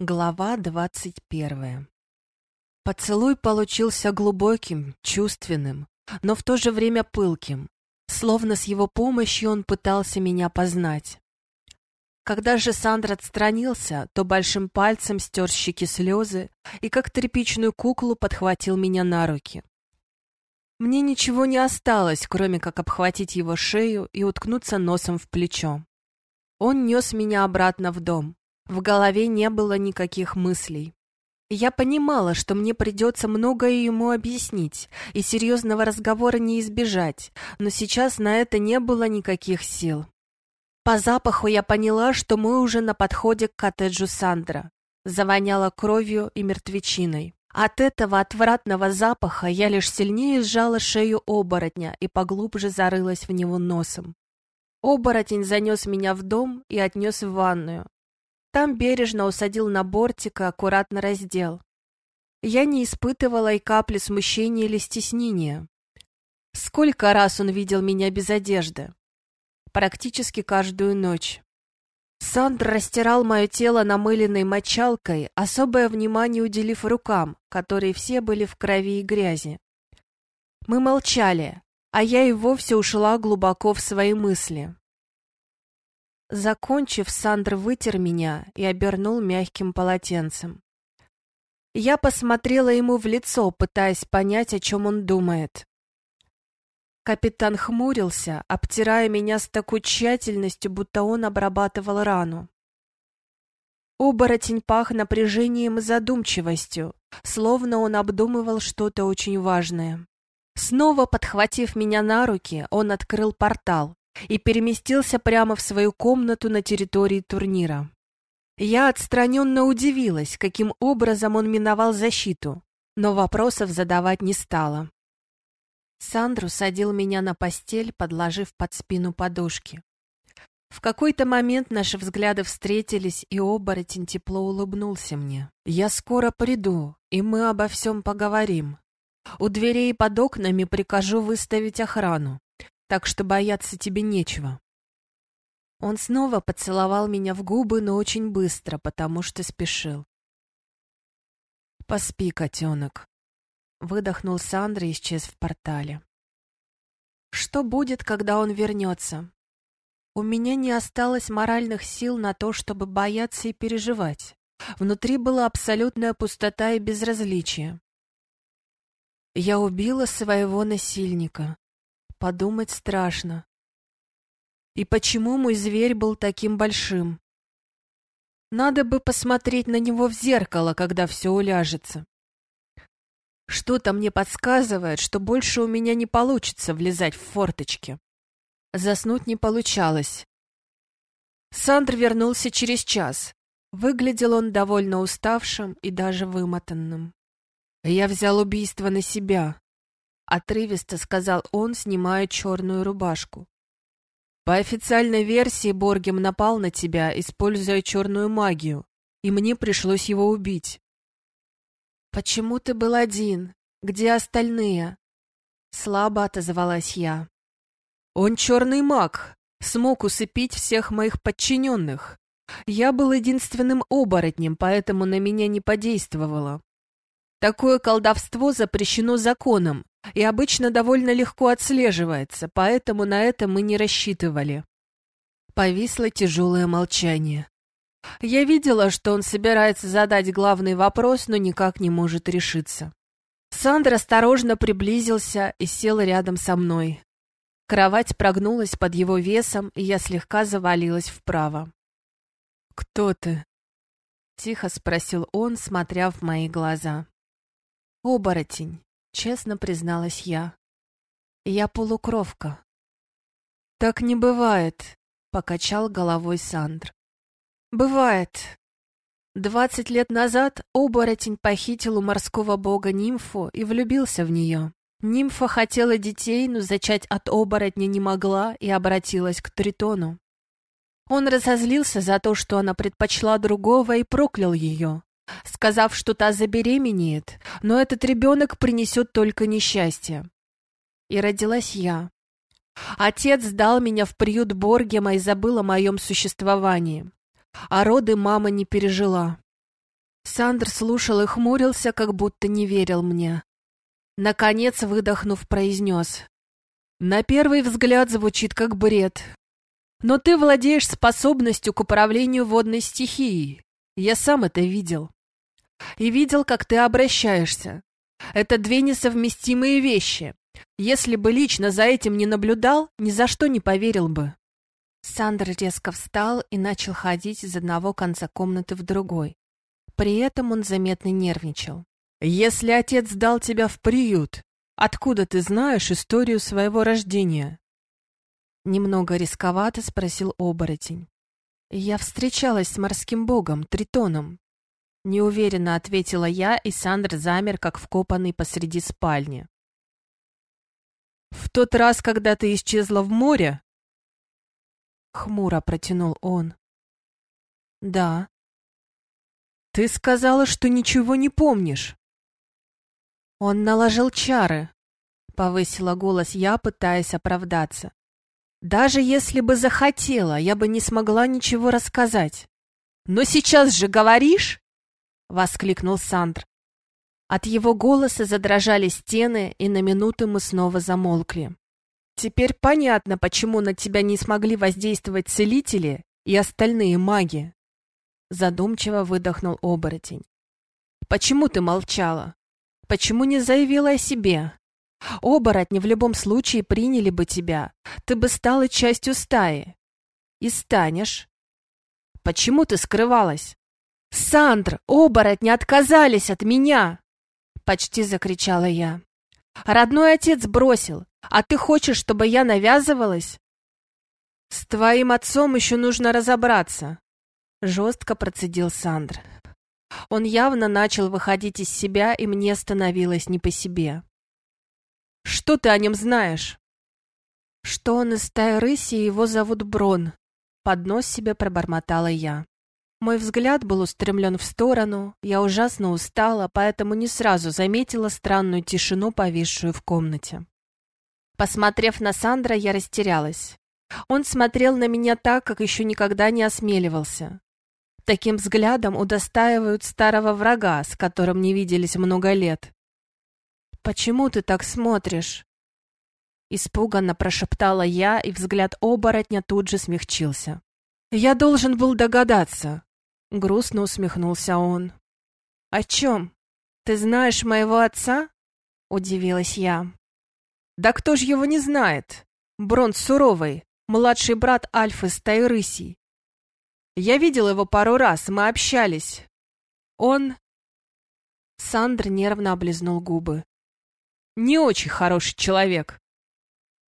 Глава двадцать первая Поцелуй получился глубоким, чувственным, но в то же время пылким, словно с его помощью он пытался меня познать. Когда же Сандр отстранился, то большим пальцем стер щеки слезы и как тряпичную куклу подхватил меня на руки. Мне ничего не осталось, кроме как обхватить его шею и уткнуться носом в плечо. Он нес меня обратно в дом. В голове не было никаких мыслей. Я понимала, что мне придется многое ему объяснить, и серьезного разговора не избежать, но сейчас на это не было никаких сил. По запаху я поняла, что мы уже на подходе к коттеджу Сандра. Завоняло кровью и мертвечиной. От этого отвратного запаха я лишь сильнее сжала шею оборотня и поглубже зарылась в него носом. Оборотень занес меня в дом и отнес в ванную, там бережно усадил на бортик и аккуратно раздел. Я не испытывала и капли смущения или стеснения. Сколько раз он видел меня без одежды? Практически каждую ночь. Сандр растирал мое тело намыленной мочалкой, особое внимание уделив рукам, которые все были в крови и грязи. Мы молчали, а я и вовсе ушла глубоко в свои мысли. Закончив, Сандр вытер меня и обернул мягким полотенцем. Я посмотрела ему в лицо, пытаясь понять, о чем он думает. Капитан хмурился, обтирая меня с такой тщательностью, будто он обрабатывал рану. Оборотень пах напряжением и задумчивостью, словно он обдумывал что-то очень важное. Снова подхватив меня на руки, он открыл портал, и переместился прямо в свою комнату на территории турнира. Я отстраненно удивилась, каким образом он миновал защиту, но вопросов задавать не стала. Сандру садил меня на постель, подложив под спину подушки. В какой-то момент наши взгляды встретились, и оборотень тепло улыбнулся мне. «Я скоро приду, и мы обо всем поговорим. У дверей под окнами прикажу выставить охрану так что бояться тебе нечего. Он снова поцеловал меня в губы, но очень быстро, потому что спешил. «Поспи, котенок», — выдохнул Сандра и исчез в портале. «Что будет, когда он вернется? У меня не осталось моральных сил на то, чтобы бояться и переживать. Внутри была абсолютная пустота и безразличие. Я убила своего насильника, подумать страшно. И почему мой зверь был таким большим? Надо бы посмотреть на него в зеркало, когда все уляжется. Что-то мне подсказывает, что больше у меня не получится влезать в форточки. Заснуть не получалось. Сандр вернулся через час. Выглядел он довольно уставшим и даже вымотанным. Я взял убийство на себя, Отрывисто сказал он, снимая черную рубашку. По официальной версии Боргем напал на тебя, используя черную магию, и мне пришлось его убить. «Почему ты был один? Где остальные?» Слабо отозвалась я. «Он черный маг, смог усыпить всех моих подчиненных. Я был единственным оборотнем, поэтому на меня не подействовало. Такое колдовство запрещено законом, и обычно довольно легко отслеживается, поэтому на это мы не рассчитывали. Повисло тяжелое молчание. Я видела, что он собирается задать главный вопрос, но никак не может решиться. Сандра осторожно приблизился и сел рядом со мной. Кровать прогнулась под его весом, и я слегка завалилась вправо. «Кто ты?» — тихо спросил он, смотря в мои глаза. «Оборотень», честно призналась я. Я полукровка. Так не бывает, покачал головой Сандр. Бывает. Двадцать лет назад оборотень похитил у морского бога нимфу и влюбился в нее. Нимфа хотела детей, но зачать от оборотня не могла и обратилась к Тритону. Он разозлился за то, что она предпочла другого и проклял ее сказав, что та забеременеет, но этот ребенок принесет только несчастье. И родилась я. Отец сдал меня в приют Боргема и забыл о моем существовании. А роды мама не пережила. Сандр слушал и хмурился, как будто не верил мне. Наконец, выдохнув, произнес. «На первый взгляд звучит как бред. Но ты владеешь способностью к управлению водной стихией. Я сам это видел. И видел, как ты обращаешься. Это две несовместимые вещи. Если бы лично за этим не наблюдал, ни за что не поверил бы». Сандр резко встал и начал ходить из одного конца комнаты в другой. При этом он заметно нервничал. «Если отец дал тебя в приют, откуда ты знаешь историю своего рождения?» Немного рисковато спросил оборотень. «Я встречалась с морским богом, Тритоном». Неуверенно ответила я, и Сандр замер, как вкопанный посреди спальни. «В тот раз, когда ты исчезла в море?» Хмуро протянул он. «Да». «Ты сказала, что ничего не помнишь». «Он наложил чары», — повысила голос я, пытаясь оправдаться. «Даже если бы захотела, я бы не смогла ничего рассказать». «Но сейчас же говоришь?» — воскликнул Сандр. От его голоса задрожали стены, и на минуту мы снова замолкли. «Теперь понятно, почему на тебя не смогли воздействовать целители и остальные маги». Задумчиво выдохнул оборотень. «Почему ты молчала? Почему не заявила о себе? Оборотни в любом случае приняли бы тебя. Ты бы стала частью стаи. И станешь. Почему ты скрывалась? «Сандр, оборотни отказались от меня!» Почти закричала я. «Родной отец бросил, а ты хочешь, чтобы я навязывалась?» «С твоим отцом еще нужно разобраться», — жестко процедил Сандр. Он явно начал выходить из себя, и мне становилось не по себе. «Что ты о нем знаешь?» «Что он из стаи рыси, и его зовут Брон», — под нос себе пробормотала я. Мой взгляд был устремлен в сторону, я ужасно устала, поэтому не сразу заметила странную тишину, повисшую в комнате. Посмотрев на Сандра, я растерялась. Он смотрел на меня так, как еще никогда не осмеливался. Таким взглядом удостаивают старого врага, с которым не виделись много лет. «Почему ты так смотришь?» Испуганно прошептала я, и взгляд оборотня тут же смягчился. «Я должен был догадаться», — грустно усмехнулся он. «О чем? Ты знаешь моего отца?» — удивилась я. «Да кто ж его не знает? Бронз Суровый, младший брат Альфы рысей. Я видел его пару раз, мы общались. Он...» Сандр нервно облизнул губы. «Не очень хороший человек.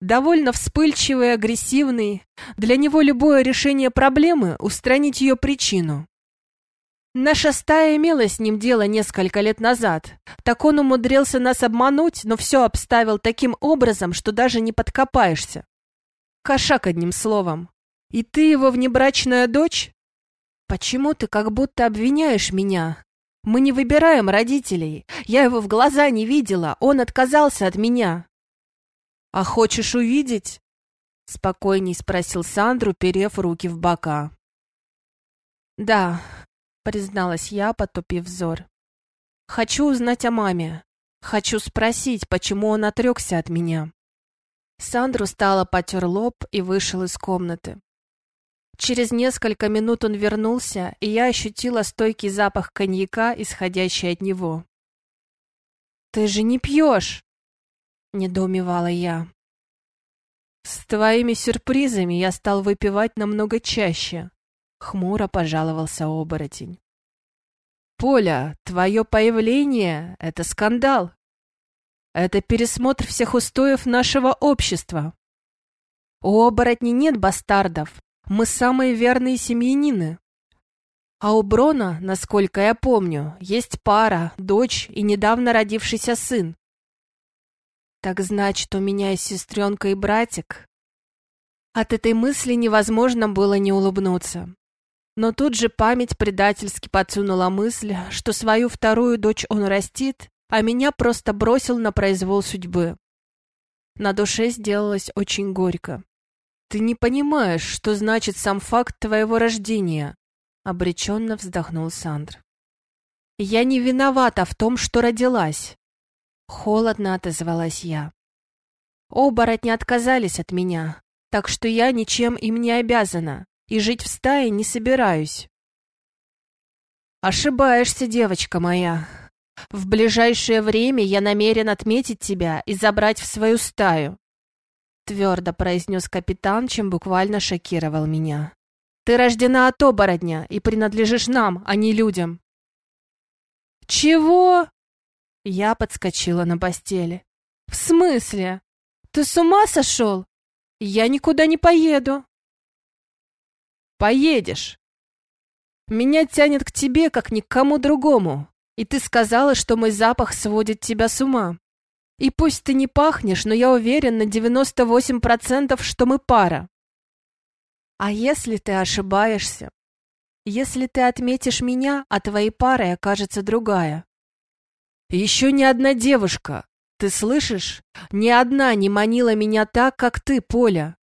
Довольно вспыльчивый агрессивный. Для него любое решение проблемы — устранить ее причину. Наша стая имела с ним дело несколько лет назад. Так он умудрился нас обмануть, но все обставил таким образом, что даже не подкопаешься. Кошак одним словом. И ты его внебрачная дочь? «Почему ты как будто обвиняешь меня? Мы не выбираем родителей. Я его в глаза не видела, он отказался от меня». «А хочешь увидеть?» — спокойней спросил Сандру, перев руки в бока. «Да», — призналась я, потупив взор. «Хочу узнать о маме. Хочу спросить, почему он отрекся от меня». Сандру стало потер лоб и вышел из комнаты. Через несколько минут он вернулся, и я ощутила стойкий запах коньяка, исходящий от него. «Ты же не пьешь!» — недоумевала я. «С твоими сюрпризами я стал выпивать намного чаще», — хмуро пожаловался оборотень. «Поля, твое появление — это скандал. Это пересмотр всех устоев нашего общества. У оборотней нет бастардов, мы самые верные семьянины. А у Брона, насколько я помню, есть пара, дочь и недавно родившийся сын. Так значит, у меня есть сестренка и братик? От этой мысли невозможно было не улыбнуться. Но тут же память предательски подсунула мысль, что свою вторую дочь он растит, а меня просто бросил на произвол судьбы. На душе сделалось очень горько. «Ты не понимаешь, что значит сам факт твоего рождения», — обреченно вздохнул Сандр. Я не виновата в том, что родилась. Холодно отозвалась я. Оборотни отказались от меня, так что я ничем им не обязана и жить в стае не собираюсь. Ошибаешься, девочка моя. В ближайшее время я намерен отметить тебя и забрать в свою стаю. Твердо произнес капитан, чем буквально шокировал меня. Ты рождена от оборотня и принадлежишь нам, а не людям. Чего? Я подскочила на постели. В смысле? Ты с ума сошел? Я никуда не поеду. Поедешь. Меня тянет к тебе, как ни к кому другому. И ты сказала, что мой запах сводит тебя с ума. И пусть ты не пахнешь, но я уверен на 98%, что мы пара. А если ты ошибаешься? Если ты отметишь меня, а твоей парой окажется другая? Еще ни одна девушка, ты слышишь? Ни одна не манила меня так, как ты, Поля.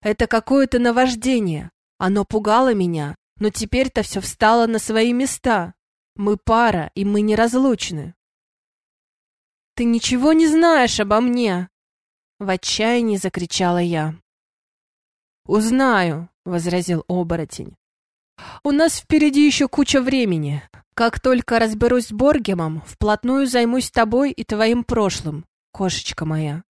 Это какое-то наваждение. Оно пугало меня, но теперь-то все встало на свои места. Мы пара, и мы неразлучны. Ты ничего не знаешь обо мне, в отчаянии закричала я. Узнаю, возразил оборотень. У нас впереди еще куча времени. Как только разберусь с Боргемом, вплотную займусь тобой и твоим прошлым, кошечка моя.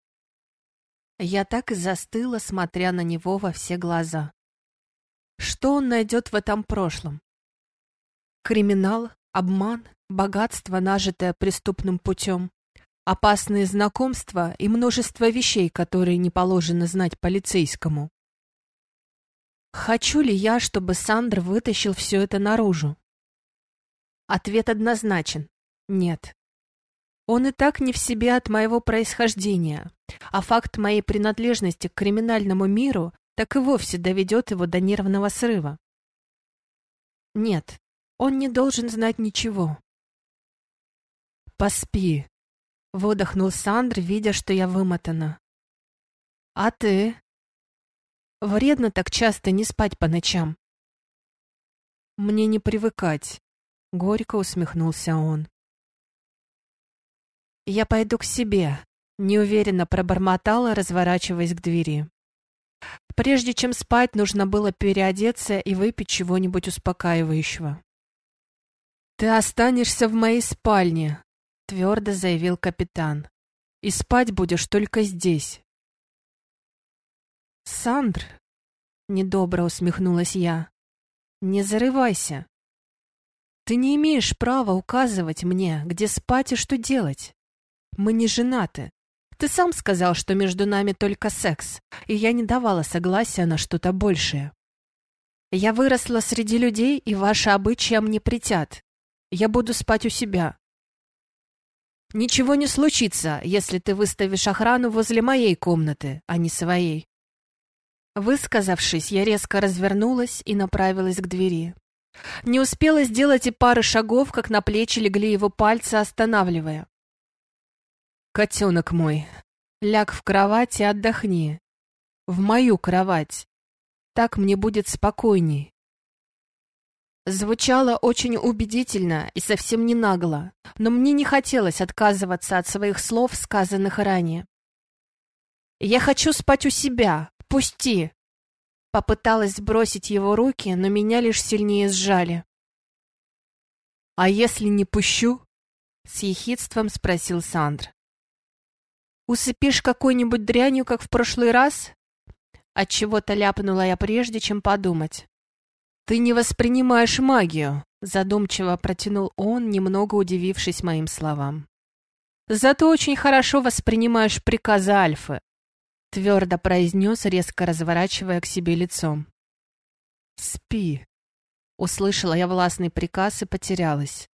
Я так и застыла, смотря на него во все глаза. Что он найдет в этом прошлом? Криминал, обман, богатство, нажитое преступным путем, опасные знакомства и множество вещей, которые не положено знать полицейскому. Хочу ли я, чтобы Сандр вытащил все это наружу? Ответ однозначен – нет. Он и так не в себе от моего происхождения, а факт моей принадлежности к криминальному миру так и вовсе доведет его до нервного срыва. Нет, он не должен знать ничего. «Поспи», — выдохнул Сандр, видя, что я вымотана. «А ты?» «Вредно так часто не спать по ночам». «Мне не привыкать», — горько усмехнулся он. «Я пойду к себе», — неуверенно пробормотала, разворачиваясь к двери. Прежде чем спать, нужно было переодеться и выпить чего-нибудь успокаивающего. «Ты останешься в моей спальне», — твердо заявил капитан. «И спать будешь только здесь». «Сандр», — недобро усмехнулась я, — «не зарывайся. Ты не имеешь права указывать мне, где спать и что делать. Мы не женаты. Ты сам сказал, что между нами только секс, и я не давала согласия на что-то большее. Я выросла среди людей, и ваши обычаи мне притят. Я буду спать у себя. Ничего не случится, если ты выставишь охрану возле моей комнаты, а не своей. Высказавшись, я резко развернулась и направилась к двери. Не успела сделать и пары шагов, как на плечи легли его пальцы, останавливая. Котенок мой, ляг в кровать и отдохни. В мою кровать. Так мне будет спокойней. Звучало очень убедительно и совсем не нагло, но мне не хотелось отказываться от своих слов, сказанных ранее. «Я хочу спать у себя. Пусти!» Попыталась сбросить его руки, но меня лишь сильнее сжали. «А если не пущу?» — с ехидством спросил Сандр. Усыпишь какой-нибудь дрянью, как в прошлый раз? От чего-то ляпнула я прежде, чем подумать. Ты не воспринимаешь магию, задумчиво протянул он, немного удивившись моим словам. Зато очень хорошо воспринимаешь приказы Альфы, твердо произнес, резко разворачивая к себе лицом. Спи. Услышала я властный приказ и потерялась.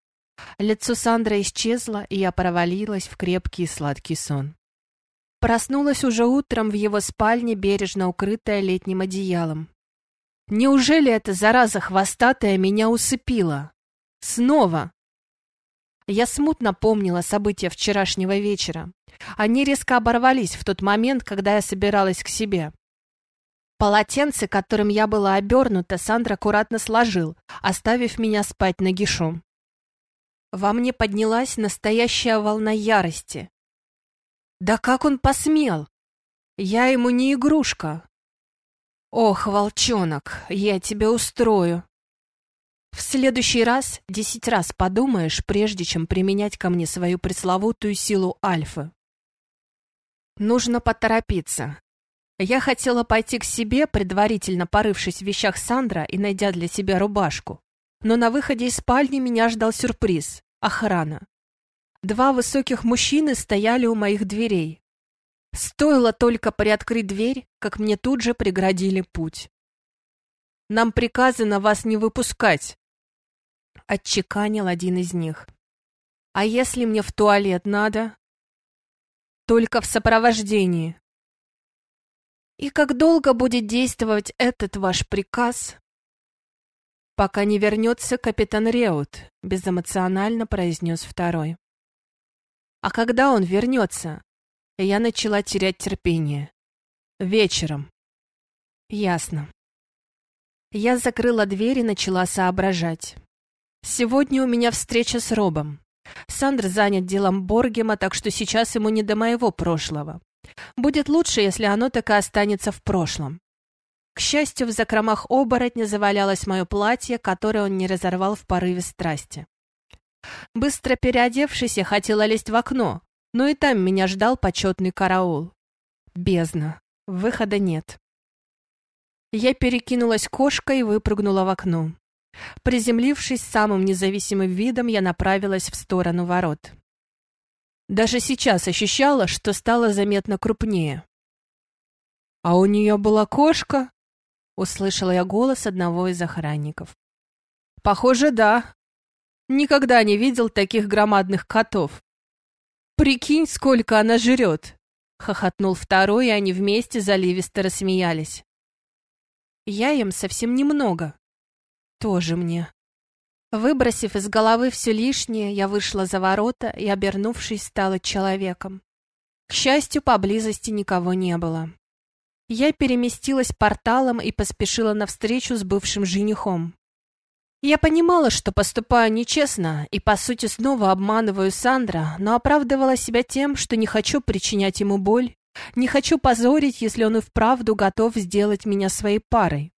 Лицо Сандры исчезло, и я провалилась в крепкий и сладкий сон. Проснулась уже утром в его спальне, бережно укрытая летним одеялом. Неужели эта зараза хвостатая меня усыпила? Снова! Я смутно помнила события вчерашнего вечера. Они резко оборвались в тот момент, когда я собиралась к себе. Полотенце, которым я была обернута, Сандра аккуратно сложил, оставив меня спать нагишом. Во мне поднялась настоящая волна ярости. Да как он посмел? Я ему не игрушка. Ох, волчонок, я тебя устрою. В следующий раз десять раз подумаешь, прежде чем применять ко мне свою пресловутую силу альфы. Нужно поторопиться. Я хотела пойти к себе, предварительно порывшись в вещах Сандра и найдя для себя рубашку. Но на выходе из спальни меня ждал сюрприз — охрана. Два высоких мужчины стояли у моих дверей. Стоило только приоткрыть дверь, как мне тут же преградили путь. «Нам приказано вас не выпускать», — отчеканил один из них. «А если мне в туалет надо?» «Только в сопровождении». «И как долго будет действовать этот ваш приказ?» «Пока не вернется капитан Реут», — безэмоционально произнес второй. «А когда он вернется?» Я начала терять терпение. «Вечером». «Ясно». Я закрыла дверь и начала соображать. Сегодня у меня встреча с Робом. Сандр занят делом Боргема, так что сейчас ему не до моего прошлого. Будет лучше, если оно так и останется в прошлом. К счастью, в закромах оборотня завалялось мое платье, которое он не разорвал в порыве страсти. Быстро переодевшись, я хотела лезть в окно, но и там меня ждал почетный караул. Бездна. Выхода нет. Я перекинулась кошкой и выпрыгнула в окно. Приземлившись самым независимым видом, я направилась в сторону ворот. Даже сейчас ощущала, что стала заметно крупнее. «А у нее была кошка?» — услышала я голос одного из охранников. «Похоже, да. Никогда не видел таких громадных котов. Прикинь, сколько она жрет!» — хохотнул второй, и они вместе заливисто рассмеялись. «Я им совсем немного», тоже мне. Выбросив из головы все лишнее, я вышла за ворота и, обернувшись, стала человеком. К счастью, поблизости никого не было. Я переместилась порталом и поспешила навстречу с бывшим женихом. Я понимала, что поступаю нечестно и, по сути, снова обманываю Сандра, но оправдывала себя тем, что не хочу причинять ему боль, не хочу позорить, если он и вправду готов сделать меня своей парой.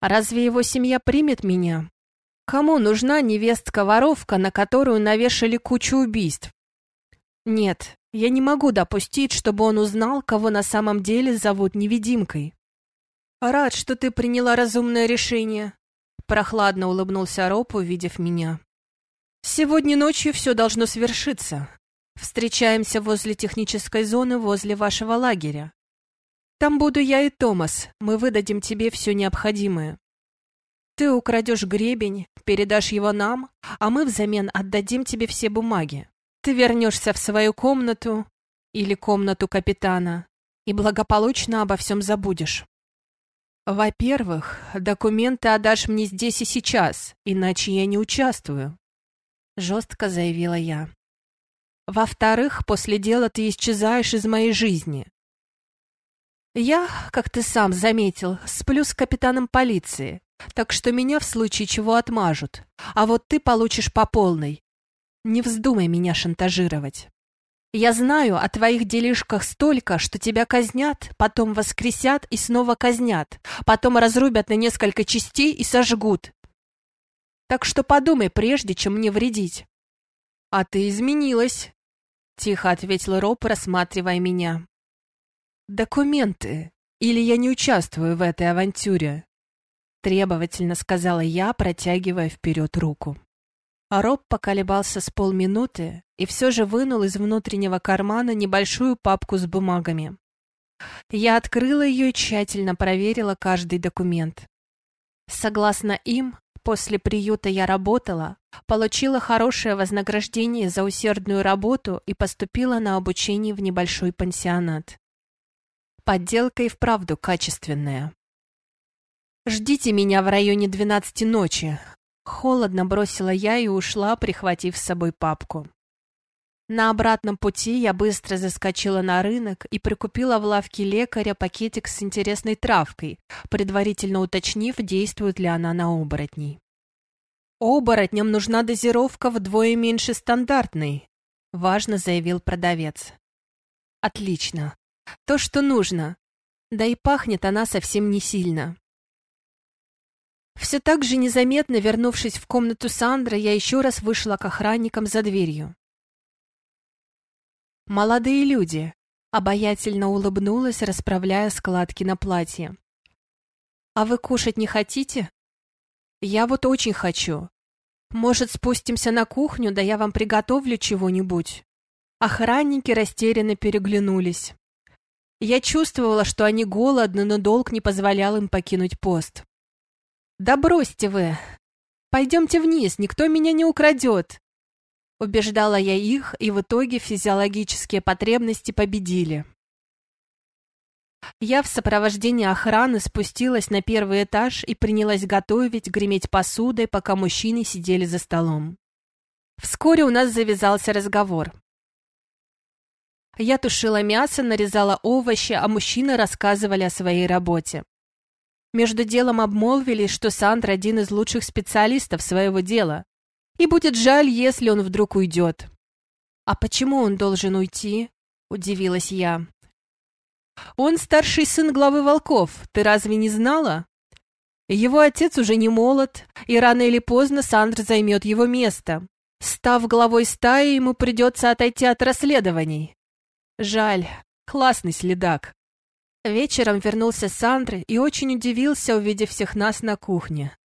Разве его семья примет меня? Кому нужна невестка-воровка, на которую навешали кучу убийств? Нет, я не могу допустить, чтобы он узнал, кого на самом деле зовут невидимкой. Рад, что ты приняла разумное решение. Прохладно улыбнулся Роб, увидев меня. Сегодня ночью все должно свершиться. Встречаемся возле технической зоны возле вашего лагеря. Там буду я и Томас, мы выдадим тебе все необходимое. Ты украдешь гребень, передашь его нам, а мы взамен отдадим тебе все бумаги. Ты вернешься в свою комнату или комнату капитана и благополучно обо всем забудешь. Во-первых, документы отдашь мне здесь и сейчас, иначе я не участвую, жестко заявила я. Во-вторых, после дела ты исчезаешь из моей жизни. Я, как ты сам заметил, сплю с капитаном полиции, так что меня в случае чего отмажут, а вот ты получишь по полной. Не вздумай меня шантажировать. Я знаю о твоих делишках столько, что тебя казнят, потом воскресят и снова казнят, потом разрубят на несколько частей и сожгут. Так что подумай, прежде чем мне вредить. А ты изменилась, — тихо ответил Роб, рассматривая меня. «Документы. Или я не участвую в этой авантюре?» Требовательно сказала я, протягивая вперед руку. А Роб поколебался с полминуты и все же вынул из внутреннего кармана небольшую папку с бумагами. Я открыла ее и тщательно проверила каждый документ. Согласно им, после приюта я работала, получила хорошее вознаграждение за усердную работу и поступила на обучение в небольшой пансионат. Подделка и вправду качественная. «Ждите меня в районе двенадцати ночи», — холодно бросила я и ушла, прихватив с собой папку. На обратном пути я быстро заскочила на рынок и прикупила в лавке лекаря пакетик с интересной травкой, предварительно уточнив, действует ли она на оборотней. «Оборотням нужна дозировка вдвое меньше стандартной», — важно заявил продавец. «Отлично. То, что нужно. Да и пахнет она совсем не сильно». Все так же незаметно вернувшись в комнату Сандры, я еще раз вышла к охранникам за дверью. «Молодые люди», — обаятельно улыбнулась, расправляя складки на платье. «А вы кушать не хотите?» «Я вот очень хочу. Может, спустимся на кухню, да я вам приготовлю чего-нибудь?» Охранники растерянно переглянулись. Я чувствовала, что они голодны, но долг не позволял им покинуть пост. «Да бросьте вы! Пойдемте вниз, никто меня не украдет!» Убеждала я их, и в итоге физиологические потребности победили. Я в сопровождении охраны спустилась на первый этаж и принялась готовить, греметь посудой, пока мужчины сидели за столом. Вскоре у нас завязался разговор. Я тушила мясо, нарезала овощи, а мужчины рассказывали о своей работе. Между делом обмолвились, что Сандра один из лучших специалистов своего дела, и будет жаль, если он вдруг уйдет. «А почему он должен уйти?» – удивилась я. Он старший сын главы волков, ты разве не знала? Его отец уже не молод, и рано или поздно Сандр займет его место. Став главой стаи, ему придется отойти от расследований. Жаль, классный следак. Вечером вернулся Сандр и очень удивился, увидев всех нас на кухне.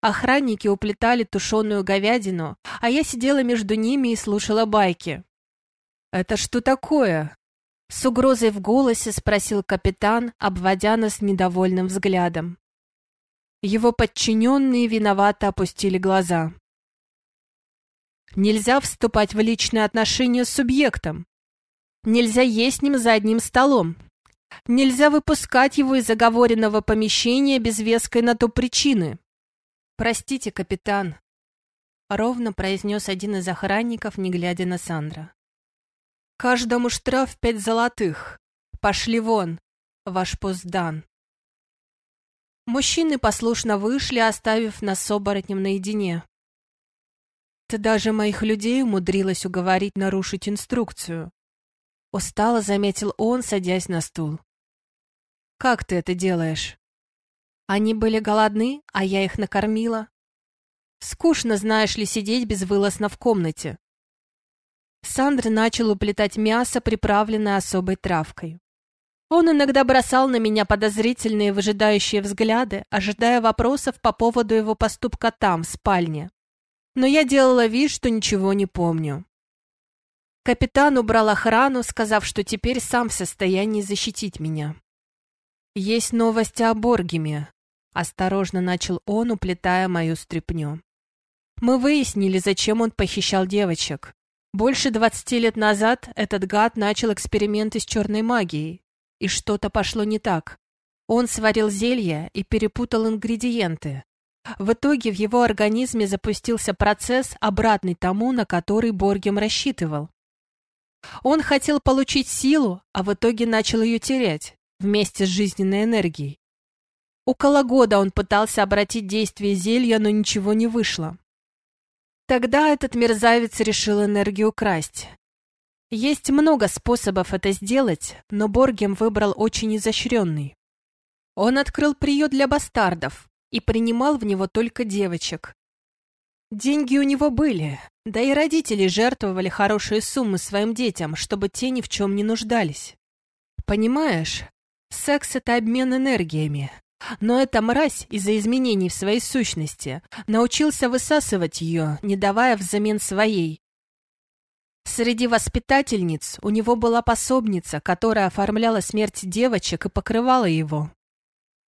Охранники уплетали тушеную говядину, а я сидела между ними и слушала байки. «Это что такое?» С угрозой в голосе спросил капитан, обводя нас недовольным взглядом. Его подчиненные виновато опустили глаза. Нельзя вступать в личные отношения с субъектом. Нельзя есть с ним за одним столом. Нельзя выпускать его из заговоренного помещения без веской на то причины. «Простите, капитан», — ровно произнес один из охранников, не глядя на Сандра. Каждому штраф пять золотых. Пошли вон, ваш пост дан. Мужчины послушно вышли, оставив нас с оборотнем наедине. Ты даже моих людей умудрилась уговорить нарушить инструкцию. Устало заметил он, садясь на стул. Как ты это делаешь? Они были голодны, а я их накормила. Скучно, знаешь ли, сидеть безвылазно в комнате. Сандр начал уплетать мясо, приправленное особой травкой. Он иногда бросал на меня подозрительные выжидающие взгляды, ожидая вопросов по поводу его поступка там, в спальне. Но я делала вид, что ничего не помню. Капитан убрал охрану, сказав, что теперь сам в состоянии защитить меня. «Есть новости о Боргеме», — осторожно начал он, уплетая мою стряпню. «Мы выяснили, зачем он похищал девочек. Больше двадцати лет назад этот гад начал эксперименты с черной магией, и что-то пошло не так. Он сварил зелье и перепутал ингредиенты. В итоге в его организме запустился процесс, обратный тому, на который Боргем рассчитывал. Он хотел получить силу, а в итоге начал ее терять, вместе с жизненной энергией. Около года он пытался обратить действие зелья, но ничего не вышло. Тогда этот мерзавец решил энергию красть. Есть много способов это сделать, но Боргем выбрал очень изощренный. Он открыл приют для бастардов и принимал в него только девочек. Деньги у него были, да и родители жертвовали хорошие суммы своим детям, чтобы те ни в чем не нуждались. Понимаешь, секс — это обмен энергиями, но эта мразь из-за изменений в своей сущности научился высасывать ее, не давая взамен своей. Среди воспитательниц у него была пособница, которая оформляла смерть девочек и покрывала его.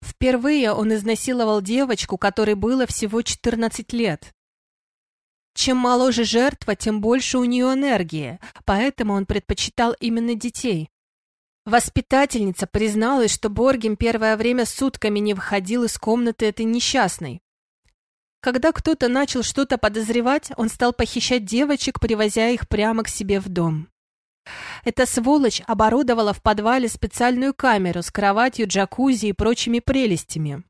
Впервые он изнасиловал девочку, которой было всего 14 лет. Чем моложе жертва, тем больше у нее энергии, поэтому он предпочитал именно детей. Воспитательница призналась, что Боргем первое время сутками не выходил из комнаты этой несчастной. Когда кто-то начал что-то подозревать, он стал похищать девочек, привозя их прямо к себе в дом. Эта сволочь оборудовала в подвале специальную камеру с кроватью, джакузи и прочими прелестями.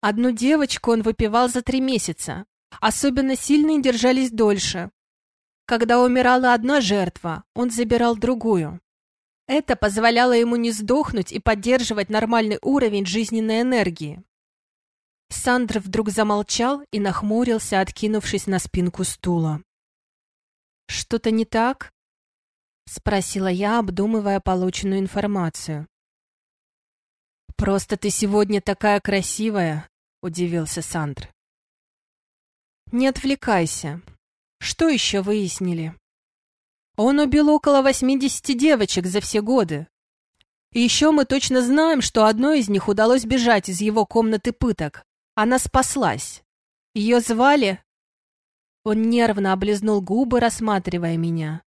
Одну девочку он выпивал за три месяца, Особенно сильные держались дольше. Когда умирала одна жертва, он забирал другую. Это позволяло ему не сдохнуть и поддерживать нормальный уровень жизненной энергии. Сандр вдруг замолчал и нахмурился, откинувшись на спинку стула. «Что-то не так?» — спросила я, обдумывая полученную информацию. «Просто ты сегодня такая красивая», — удивился Сандр. «Не отвлекайся. Что еще выяснили?» «Он убил около 80 девочек за все годы. И еще мы точно знаем, что одной из них удалось бежать из его комнаты пыток. Она спаслась. Ее звали...» Он нервно облизнул губы, рассматривая меня.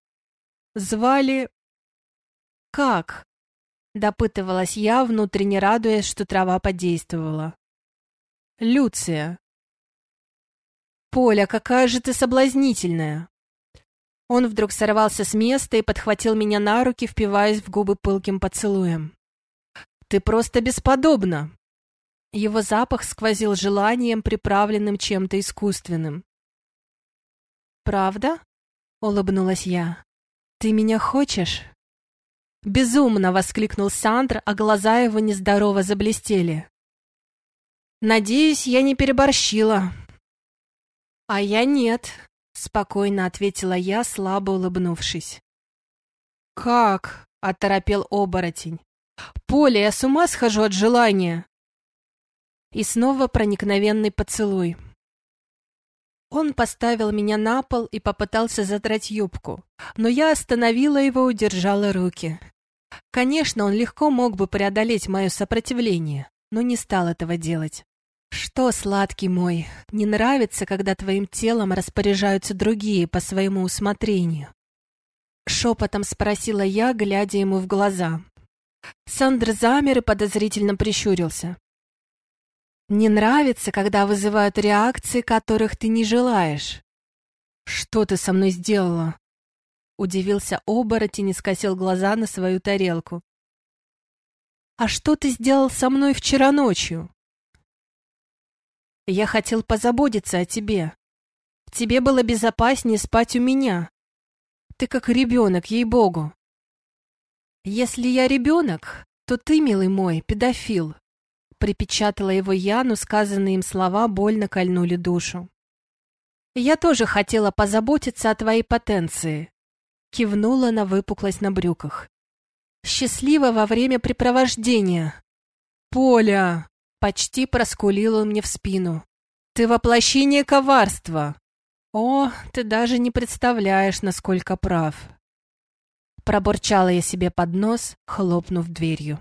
«Звали...» «Как?» — допытывалась я, внутренне радуясь, что трава подействовала. «Люция», «Поля, какая же ты соблазнительная!» Он вдруг сорвался с места и подхватил меня на руки, впиваясь в губы пылким поцелуем. «Ты просто бесподобна!» Его запах сквозил желанием, приправленным чем-то искусственным. «Правда?» — улыбнулась я. «Ты меня хочешь?» «Безумно!» — воскликнул Сандр, а глаза его нездорово заблестели. «Надеюсь, я не переборщила», «А я нет», — спокойно ответила я, слабо улыбнувшись. «Как?» — оторопел оборотень. «Поля, я с ума схожу от желания!» И снова проникновенный поцелуй. Он поставил меня на пол и попытался задрать юбку, но я остановила его и удержала руки. Конечно, он легко мог бы преодолеть мое сопротивление, но не стал этого делать. «Что, сладкий мой, не нравится, когда твоим телом распоряжаются другие по своему усмотрению?» Шепотом спросила я, глядя ему в глаза. Сандр замер и подозрительно прищурился. «Не нравится, когда вызывают реакции, которых ты не желаешь?» «Что ты со мной сделала?» Удивился оборотень и скосил глаза на свою тарелку. «А что ты сделал со мной вчера ночью?» Я хотел позаботиться о тебе. Тебе было безопаснее спать у меня. Ты как ребенок, ей-богу. Если я ребенок, то ты, милый мой, педофил. Припечатала его я, но сказанные им слова больно кольнули душу. Я тоже хотела позаботиться о твоей потенции. Кивнула на выпуклость на брюках. Счастливо во время препровождения. Поля! Почти проскулил он мне в спину. «Ты воплощение коварства!» «О, ты даже не представляешь, насколько прав!» Пробурчала я себе под нос, хлопнув дверью.